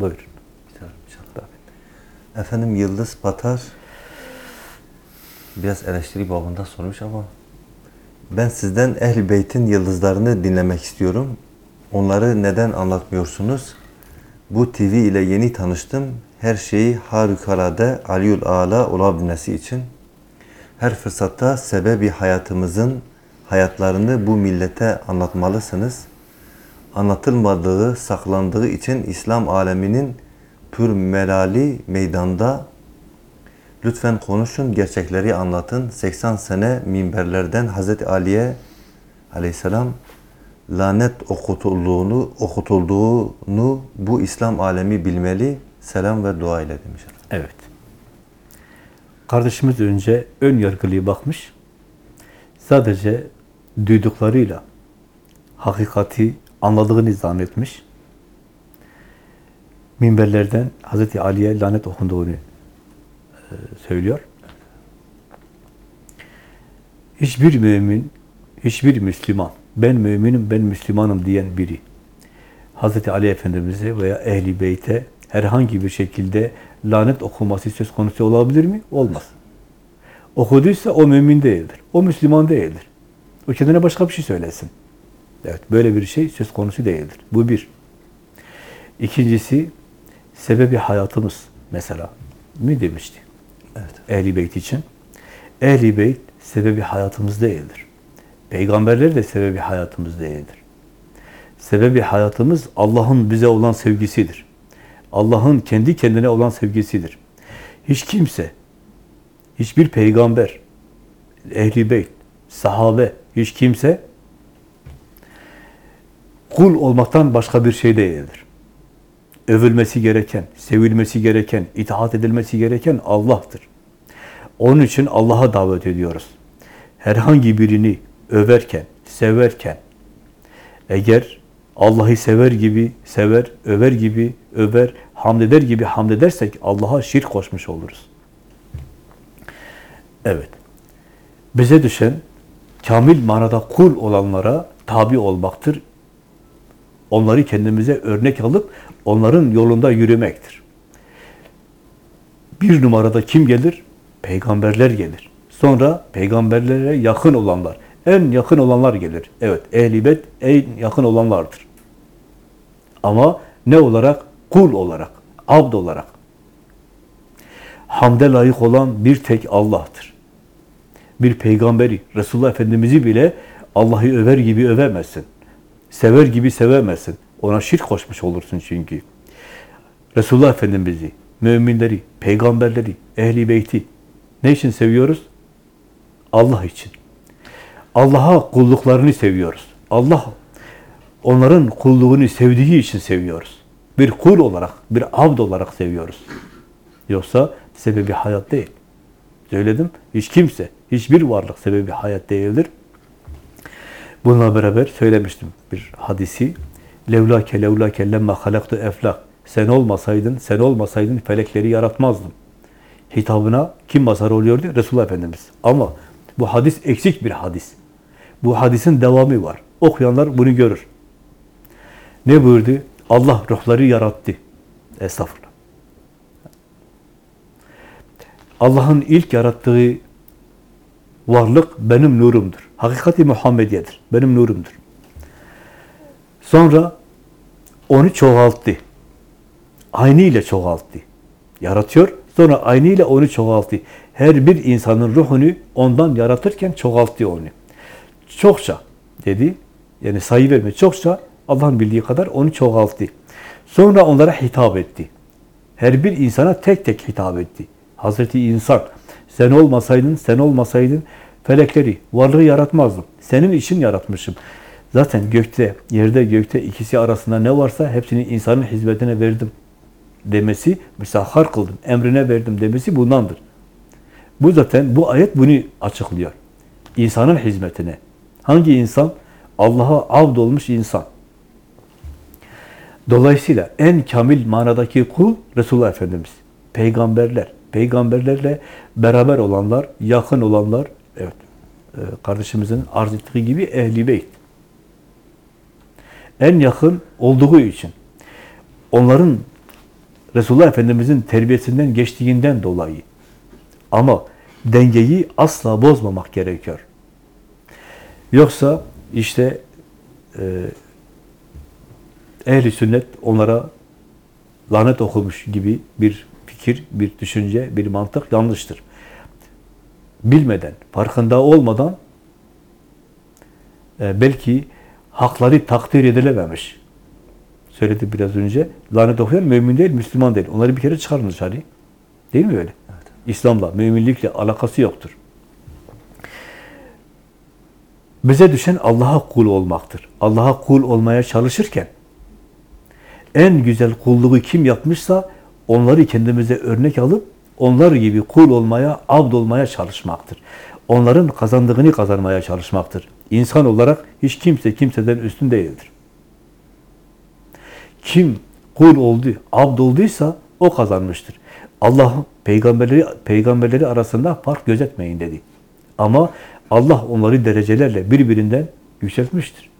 Buyurun. Efendim Yıldız Patar biraz eleştiri babında sormuş ama ben sizden Ehl-i Beyt'in yıldızlarını dinlemek istiyorum. Onları neden anlatmıyorsunuz? Bu TV ile yeni tanıştım. Her şeyi harikulade Aliül Ala olabilmesi için her fırsatta sebebi hayatımızın hayatlarını bu millete anlatmalısınız. Anlatılmadığı, saklandığı için İslam aleminin pür melali meydanda lütfen konuşun, gerçekleri anlatın. 80 sene minberlerden Hazreti Ali'ye aleyhisselam lanet okutulduğunu, okutulduğunu bu İslam alemi bilmeli. Selam ve dua ile demiş. Evet. Kardeşimiz önce ön yargılı bakmış. Sadece duyduklarıyla hakikati anladığını zannetmiş. Minberlerden Hazreti Ali'ye lanet okunduğunu e, söylüyor. Hiçbir mümin, hiçbir Müslüman, ben müminim, ben Müslümanım diyen biri, Hazreti Ali Efendimiz'e veya Ehli Beyt'e herhangi bir şekilde lanet okuması söz konusu olabilir mi? Olmaz. Okuduysa o mümin değildir. O Müslüman değildir. O kendine başka bir şey söylesin. Evet, böyle bir şey söz konusu değildir. Bu bir. İkincisi, sebebi hayatımız mesela. Mi demişti? Evet. Ehli Beyt için. Ehli Beyt sebebi hayatımız değildir. Peygamberler de sebebi hayatımız değildir. Sebebi hayatımız Allah'ın bize olan sevgisidir. Allah'ın kendi kendine olan sevgisidir. Hiç kimse, hiçbir peygamber, ehli beyt, sahabe, hiç kimse kul olmaktan başka bir şey değildir. Övülmesi gereken, sevilmesi gereken, itaat edilmesi gereken Allah'tır. Onun için Allah'a davet ediyoruz. Herhangi birini överken, severken, eğer Allah'ı sever gibi sever, över gibi över, hamd eder gibi hamd edersek Allah'a şirk koşmuş oluruz. Evet. Bize düşen kamil manada kul olanlara tabi olmaktır. Onları kendimize örnek alıp onların yolunda yürümektir. Bir numarada kim gelir? Peygamberler gelir. Sonra peygamberlere yakın olanlar, en yakın olanlar gelir. Evet, ehl en yakın olanlardır. Ama ne olarak? Kul olarak, abd olarak. Hamde layık olan bir tek Allah'tır. Bir peygamberi, Resulullah Efendimiz'i bile Allah'ı över gibi övemezsin. Sever gibi sevemezsin. Ona şirk koşmuş olursun çünkü. Resulullah Efendimiz'i, müminleri, peygamberleri, ehli beyti ne için seviyoruz? Allah için. Allah'a kulluklarını seviyoruz. Allah onların kulluğunu sevdiği için seviyoruz. Bir kul olarak, bir abd olarak seviyoruz. Yoksa sebebi hayat değil. Söyledim, hiç kimse, hiçbir varlık sebebi hayat değildir. Bununla beraber söylemiştim bir hadisi. Levlake levlake lemma halaktu eflak. Sen olmasaydın, sen olmasaydın felekleri yaratmazdım. Hitabına kim mazhar oluyordu? Resulullah Efendimiz. Ama bu hadis eksik bir hadis. Bu hadisin devamı var. Okuyanlar bunu görür. Ne buyurdu? Allah ruhları yarattı. Estağfurullah. Allah'ın ilk yarattığı varlık benim nurumdur. Hakikati Muhammediyedir. Benim nurumdur. Sonra onu çoğalttı. Aynı ile çoğalttı. Yaratıyor, sonra aynı ile onu çoğalttı. Her bir insanın ruhunu ondan yaratırken çoğalttı onu. Çokça dedi. Yani sayı verme çokça Allah'ın bildiği kadar onu çoğalttı. Sonra onlara hitap etti. Her bir insana tek tek hitap etti. Hazreti insan, sen olmasaydın, sen olmasaydın felekleri, varlığı yaratmazdım. Senin için yaratmışım. Zaten gökte, yerde gökte ikisi arasında ne varsa hepsini insanın hizmetine verdim demesi, müsahhar kıldım, emrine verdim demesi bundandır. Bu zaten, bu ayet bunu açıklıyor. İnsanın hizmetine. Hangi insan? Allah'a avd olmuş insan. Dolayısıyla en kamil manadaki kul Resulullah Efendimiz. Peygamberler. Peygamberlerle beraber olanlar, yakın olanlar, evet, e, kardeşimizin arz ettiği gibi ehli beyt. En yakın olduğu için, onların Resulullah Efendimiz'in terbiyesinden geçtiğinden dolayı. Ama dengeyi asla bozmamak gerekiyor. Yoksa işte e, ehli sünnet onlara lanet okumuş gibi bir fikir, bir düşünce, bir mantık yanlıştır. Bilmeden, farkında olmadan e, belki hakları takdir edilememiş. Söyledi biraz önce. Lanet okuyan mümin değil, Müslüman değil. Onları bir kere çıkarın dışarı. Değil mi öyle? Evet. İslam'la, müminlikle alakası yoktur. Bize düşen Allah'a kul olmaktır. Allah'a kul olmaya çalışırken en güzel kulluğu kim yapmışsa onları kendimize örnek alıp onlar gibi kul olmaya, abd olmaya çalışmaktır. Onların kazandığını kazanmaya çalışmaktır. İnsan olarak hiç kimse kimseden üstün değildir. Kim kul oldu, abd olduysa o kazanmıştır. Allah peygamberleri peygamberleri arasında fark gözetmeyin dedi. Ama Allah onları derecelerle birbirinden yükseltmiştir.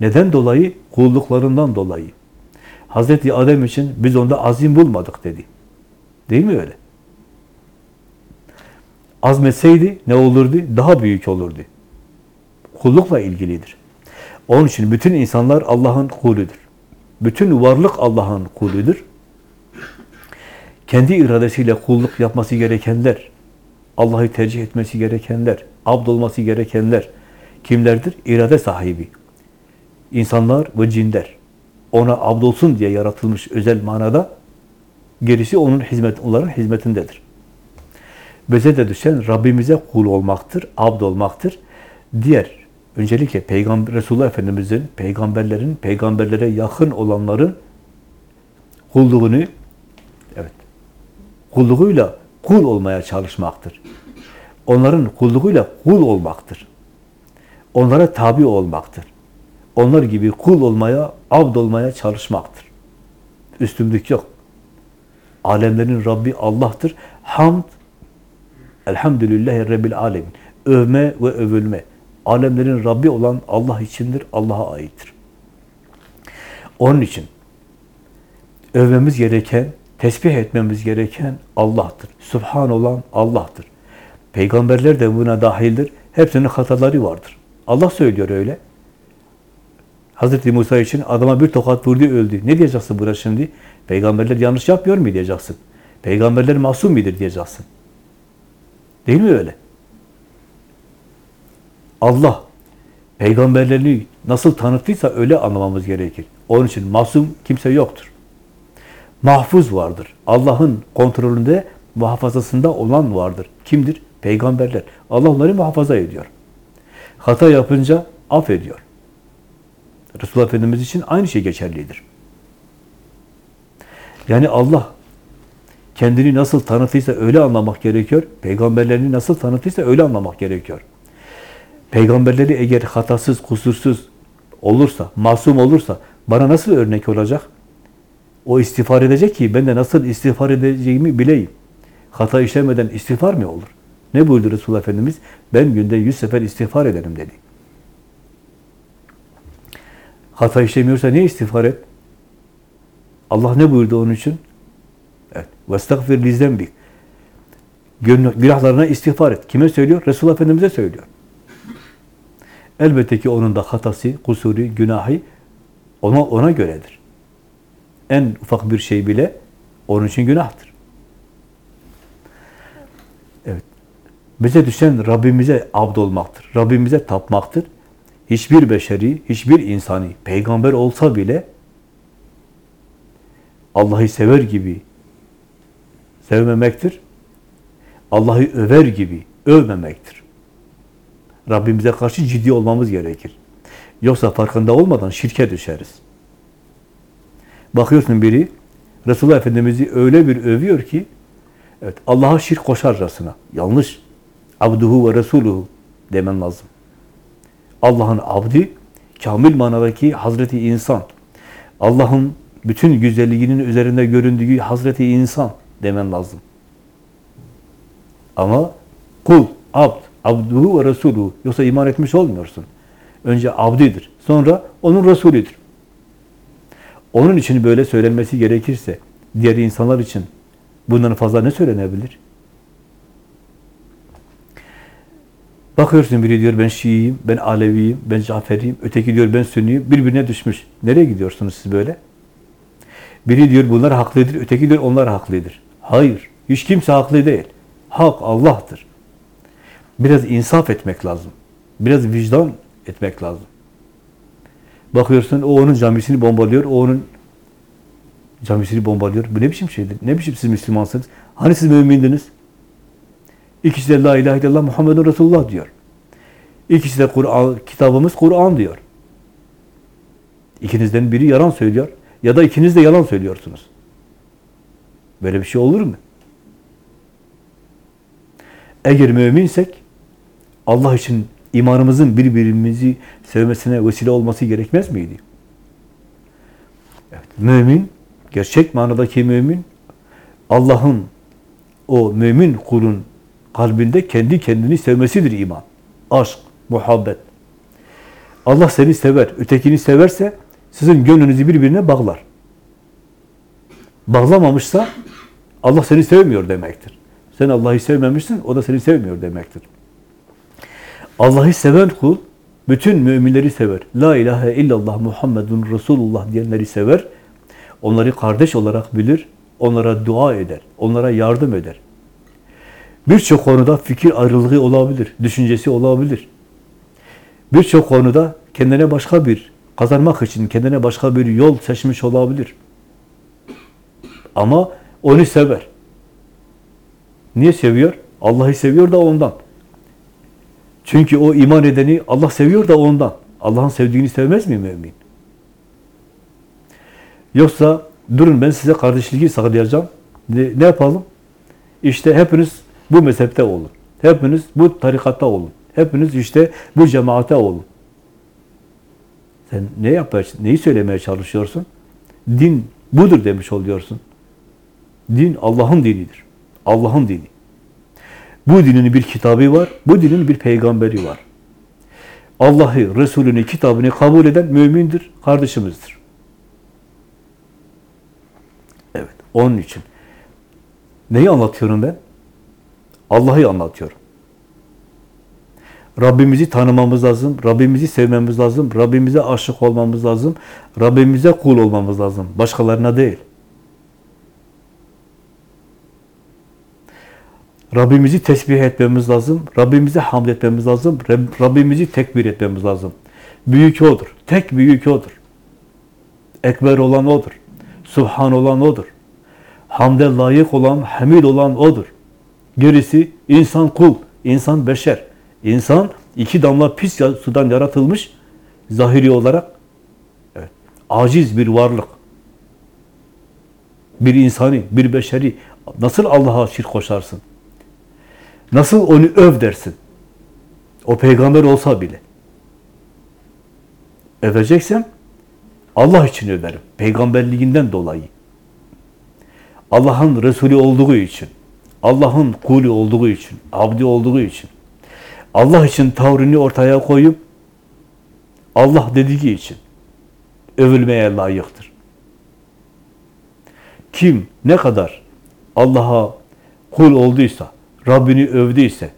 Neden dolayı? Kulluklarından dolayı. Hazreti Adem için biz onda azim bulmadık dedi. Değil mi öyle? Azmetseydi ne olurdu? Daha büyük olurdu. Kullukla ilgilidir. Onun için bütün insanlar Allah'ın kuludur. Bütün varlık Allah'ın kuludur. Kendi iradesiyle kulluk yapması gerekenler, Allah'ı tercih etmesi gerekenler, abd olması gerekenler kimlerdir? İrade sahibi. İnsanlar ve cinler. Ona abd olsun diye yaratılmış özel manada gerisi onun hizmet, onların hizmetindedir. Bize de düşen Rabbimize kul olmaktır, abd olmaktır. Diğer, öncelikle Peygamber Resulullah Efendimiz'in, peygamberlerin, peygamberlere yakın olanların kulluğunu, evet, kulluğuyla kul olmaya çalışmaktır. Onların kulluğuyla kul olmaktır. Onlara tabi olmaktır. Onlar gibi kul olmaya, abd olmaya çalışmaktır. Üstünlük yok. Alemlerin Rabbi Allah'tır. Hamd, elhamdülillahi Rabbil alemin. Övme ve övülme. Alemlerin Rabbi olan Allah içindir, Allah'a aittir. Onun için övmemiz gereken, tesbih etmemiz gereken Allah'tır. Subhan olan Allah'tır. Peygamberler de buna dahildir. Hepsinin hataları vardır. Allah söylüyor öyle. Hazreti Musa için adama bir tokat vurdu öldü. Ne diyeceksin buna şimdi? Peygamberler yanlış yapmıyor mu diyeceksin? Peygamberler masum midir diyeceksin. Değil mi öyle? Allah peygamberlerini nasıl tanıttıysa öyle anlamamız gerekir. Onun için masum kimse yoktur. Mahfuz vardır. Allah'ın kontrolünde, muhafazasında olan vardır. Kimdir? Peygamberler. Allah onları muhafaza ediyor. Hata yapınca affediyor. Resulullah Efendimiz için aynı şey geçerlidir. Yani Allah kendini nasıl tanıtıysa öyle anlamak gerekiyor. Peygamberlerini nasıl tanıtıysa öyle anlamak gerekiyor. Peygamberleri eğer hatasız, kusursuz olursa, masum olursa bana nasıl örnek olacak? O istiğfar edecek ki ben de nasıl istiğfar edeceğimi bileyim. Hata işlemeden istiğfar mı olur? Ne buyurdu Resulullah Efendimiz? Ben günde yüz sefer istiğfar ederim dedi. Hata işlemiyorsa ne istiğfar et? Allah ne buyurdu onun için? Evet. وَاسْتَغْفِرْ لِزَنْبِكَ Günahlarına istiğfar et. Kime söylüyor? Resulullah Efendimiz'e söylüyor. Elbette ki onun da hatası, kusuru, günahı ona, ona göredir. En ufak bir şey bile onun için günahtır. Evet. Bize düşen Rabbimize abd olmaktır. Rabbimize tapmaktır. Hiçbir beşeri, hiçbir insani, peygamber olsa bile Allah'ı sever gibi sevmemektir. Allah'ı över gibi övmemektir. Rabbimize karşı ciddi olmamız gerekir. Yoksa farkında olmadan şirke düşeriz. Bakıyorsun biri, Resulullah Efendimiz'i öyle bir övüyor ki, evet Allah'a şirk koşarcasına. Yanlış. Abduhu ve Resuluhu demen lazım. Allah'ın abdi, kamil manadaki Hazreti insan. Allah'ın bütün güzelliğinin üzerinde göründüğü Hazreti insan demen lazım. Ama kul, abd, abduhu ve resuluhu. Yoksa iman etmiş olmuyorsun. Önce abdidir. Sonra onun Resulüdür. Onun için böyle söylenmesi gerekirse, diğer insanlar için bundan fazla ne söylenebilir? Bakıyorsun biri diyor ben Şiiyim, ben Aleviyim, ben Caferiyim, öteki diyor ben Sünniyim, birbirine düşmüş. Nereye gidiyorsunuz siz böyle? Biri diyor bunlar haklıdır, öteki diyor onlar haklıdır. Hayır, hiç kimse haklı değil. Hak Allah'tır. Biraz insaf etmek lazım. Biraz vicdan etmek lazım. Bakıyorsun o onun camisini bombalıyor, o onun camisini bombalıyor. Bu ne biçim şeydir? Ne biçim siz Müslümansınız? Hani siz mümindiniz? İkisi de la ilahe illallah Muhammedun Resulullah diyor. İkisi de Kur'an, kitabımız Kur'an diyor. İkinizden biri yalan söylüyor ya da ikiniz de yalan söylüyorsunuz. Böyle bir şey olur mu? Eğer müminsek Allah için imanımızın birbirimizi sevmesine vesile olması gerekmez miydi? Evet, mümin, gerçek manadaki mümin, Allah'ın o mümin kulun kalbinde kendi kendini sevmesidir iman. Aşk, muhabbet. Allah seni sever, ötekini severse sizin gönlünüzü birbirine bağlar. Bağlamamışsa Allah seni sevmiyor demektir. Sen Allah'ı sevmemişsin, o da seni sevmiyor demektir. Allah'ı seven kul, bütün müminleri sever. La ilahe illallah Muhammedun Resulullah diyenleri sever. Onları kardeş olarak bilir, onlara dua eder, onlara yardım eder. Birçok konuda fikir ayrılığı olabilir, düşüncesi olabilir. Birçok konuda kendine başka bir, kazanmak için kendine başka bir yol seçmiş olabilir. Ama onu sever. Niye seviyor? Allah'ı seviyor da ondan. Çünkü o iman edeni Allah seviyor da ondan. Allah'ın sevdiğini sevmez mi mümin? Yoksa durun ben size kardeşliği sağlayacağım. Ne, ne yapalım? İşte hepiniz bu mezhepte olun. Hepiniz bu tarikatta olun. Hepiniz işte bu cemaate olun. Sen ne yaparsın? Neyi söylemeye çalışıyorsun? Din budur demiş oluyorsun. Din Allah'ın dinidir. Allah'ın dini. Bu dinin bir kitabı var, bu dinin bir peygamberi var. Allah'ı, Resulünü, kitabını kabul eden mümindir, kardeşimizdir. Evet, onun için. Neyi anlatıyorum ben? Allah'ı anlatıyorum. Rabbimizi tanımamız lazım, Rabbimizi sevmemiz lazım, Rabbimize aşık olmamız lazım, Rabbimize kul olmamız lazım, başkalarına değil. Rabbimizi tesbih etmemiz lazım, Rabbimize hamd etmemiz lazım, Rabbimizi tekbir etmemiz lazım. Büyük O'dur, tek büyük O'dur. Ekber olan O'dur, Subhan olan O'dur. Hamde layık olan, hamid olan O'dur. Gerisi insan kul, insan beşer. İnsan iki damla pis sudan yaratılmış, zahiri olarak evet, aciz bir varlık. Bir insani, bir beşeri nasıl Allah'a şirk koşarsın? Nasıl onu öv dersin? O peygamber olsa bile. Öveceksem Allah için överim. Peygamberliğinden dolayı. Allah'ın Resulü olduğu için. Allah'ın kulü olduğu için. Abdi olduğu için. Allah için tavrını ortaya koyup Allah dediği için övülmeye layıktır. Kim ne kadar Allah'a kul olduysa, Rabbini övdüyse,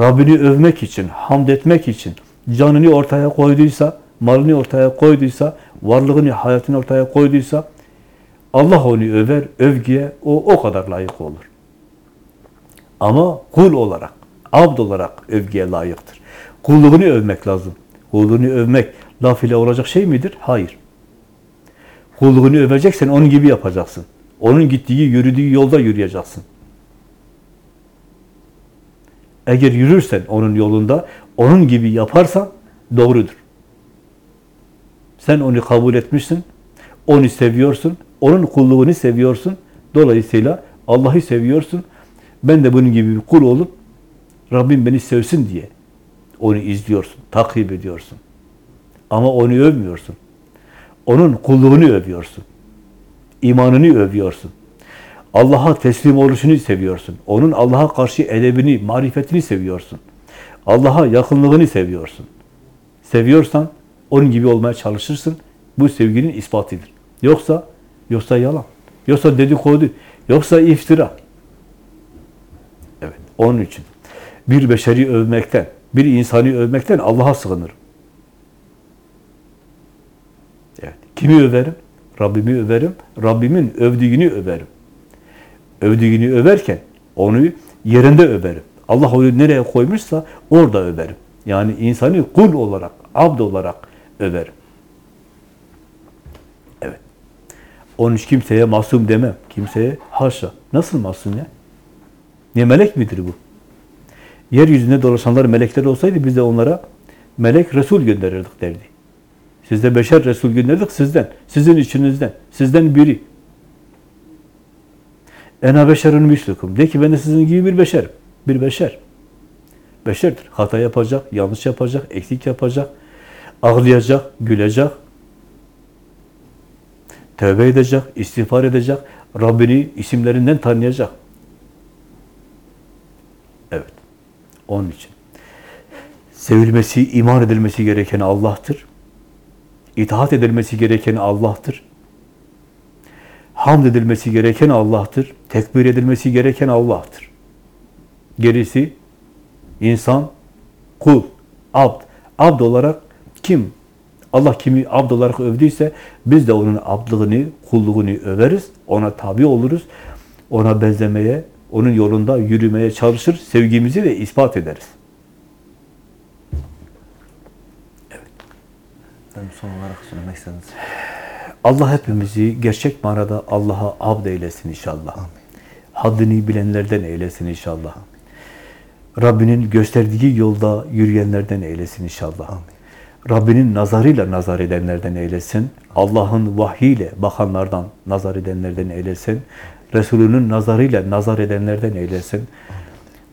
Rabbini övmek için, hamd etmek için canını ortaya koyduysa, malını ortaya koyduysa, varlığını, hayatını ortaya koyduysa, Allah onu över, övgüye o o kadar layık olur. Ama kul olarak, abd olarak övgüye layıktır. Kulluğunu övmek lazım. Kulluğunu övmek laf ile olacak şey midir? Hayır. Kulluğunu öveceksen onun gibi yapacaksın. Onun gittiği, yürüdüğü yolda yürüyeceksin. Eğer yürürsen onun yolunda, onun gibi yaparsan doğrudur. Sen onu kabul etmişsin, onu seviyorsun, onun kulluğunu seviyorsun. Dolayısıyla Allah'ı seviyorsun. Ben de bunun gibi bir kul olup Rabbim beni sevsin diye onu izliyorsun, takip ediyorsun. Ama onu övmüyorsun. Onun kulluğunu övüyorsun. İmanını övüyorsun. Allah'a teslim oluşunu seviyorsun. Onun Allah'a karşı edebini, marifetini seviyorsun. Allah'a yakınlığını seviyorsun. Seviyorsan onun gibi olmaya çalışırsın. Bu sevginin ispatıdır. Yoksa, yoksa yalan. Yoksa dedikodu. Yoksa iftira. Evet, onun için bir beşeri övmekten, bir insanı övmekten Allah'a sığınırım. Evet, kimi överim? Rabbimi överim. Rabbimin övdüğünü överim. Övdüğünü överken onu yerinde överim. Allah onu nereye koymuşsa orada överim. Yani insanı kul olarak, abd olarak överim. Evet. Onun için kimseye masum demem. Kimseye haşa. Nasıl masum ya? Ne melek midir bu? Yeryüzünde dolaşanlar melekler olsaydı biz de onlara melek Resul gönderirdik derdi. Siz de beşer Resul gönderdik sizden. Sizin içinizden. Sizden biri. Ena beşerun mislukum. De ki ben de sizin gibi bir beşerim. Bir beşer. Beşerdir. Hata yapacak, yanlış yapacak, eksik yapacak, ağlayacak, gülecek, tövbe edecek, istiğfar edecek, Rabbini isimlerinden tanıyacak. Evet. Onun için. Sevilmesi, iman edilmesi gereken Allah'tır. İtaat edilmesi gereken Allah'tır. Hamd edilmesi gereken Allah'tır. Tekbir edilmesi gereken Allah'tır. Gerisi insan, kul, abd. Abd olarak kim? Allah kimi abd olarak övdüyse biz de onun abdlığını, kulluğunu överiz. Ona tabi oluruz. Ona benzemeye, onun yolunda yürümeye çalışır. Sevgimizi de ispat ederiz. Ben son olarak söylemek istediğiniz. Allah hepimizi gerçek manada Allah'a abd eylesin inşallah. Haddini bilenlerden eylesin inşallah. Rabbinin gösterdiği yolda yürüyenlerden eylesin inşallah. Rabbinin nazarıyla nazar edenlerden eylesin. Allah'ın vahyiyle bakanlardan nazar edenlerden eylesin. Resulünün nazarıyla nazar edenlerden eylesin.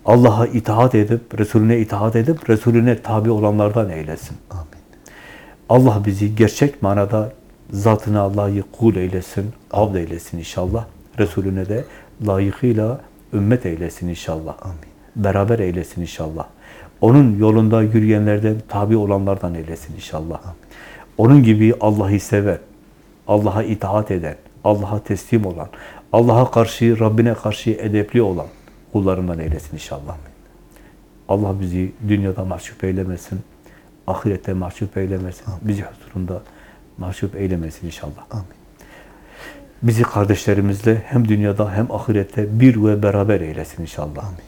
Allah'a itaat edip, Resulüne itaat edip, Resulüne tabi olanlardan eylesin. Amin. Allah bizi gerçek manada zatına layık kul eylesin, abd eylesin inşallah. Resulüne de layıkıyla ümmet eylesin inşallah. Amin. Beraber eylesin inşallah. Onun yolunda yürüyenlerden, tabi olanlardan eylesin inşallah. Onun gibi Allah'ı seven, Allah'a itaat eden, Allah'a teslim olan, Allah'a karşı, Rabbine karşı edepli olan kullarından eylesin inşallah. Allah bizi dünyada mahcup eylemesin, ahirette mahcup eylemesin, bizi huzurunda mahcup eylemesin inşallah. Amin. Bizi kardeşlerimizle hem dünyada hem ahirette bir ve beraber eylesin inşallah. Amin.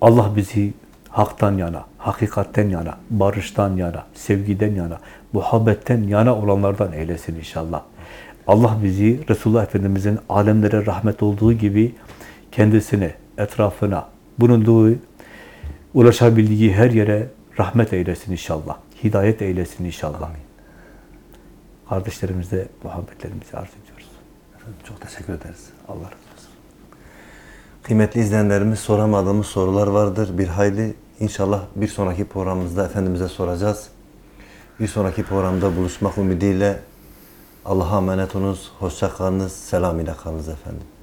Allah bizi haktan yana, hakikatten yana, barıştan yana, sevgiden yana, muhabbetten yana olanlardan eylesin inşallah. Allah bizi Resulullah Efendimiz'in alemlere rahmet olduğu gibi kendisine, etrafına, bulunduğu, ulaşabildiği her yere rahmet eylesin inşallah. Hidayet eylesin inşallah. Kardeşlerimize muhabbetlerimizi arz ediyoruz. Efendim çok teşekkür ederiz. Allah razı olsun. Kıymetli izleyenlerimiz soramadığımız sorular vardır. Bir hayli inşallah bir sonraki programımızda Efendimiz'e soracağız. Bir sonraki programda buluşmak ümidiyle Allah'a emanet olunuz. Hoşça kalınız. Selam ile kalınız efendim.